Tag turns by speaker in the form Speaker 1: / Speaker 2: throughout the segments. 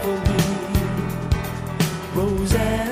Speaker 1: for me, Roseanne.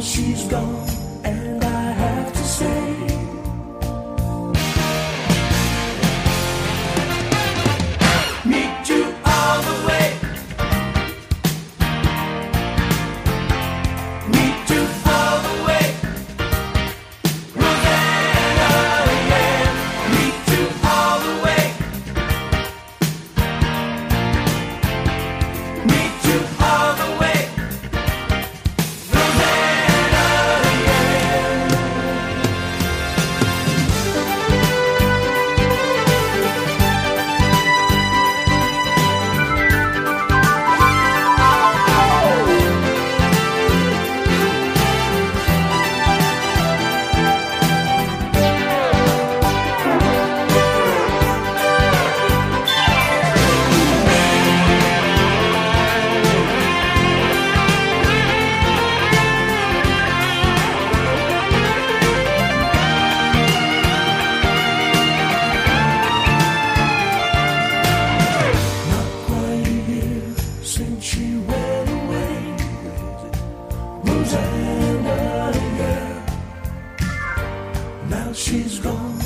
Speaker 1: she's gone. she's gone.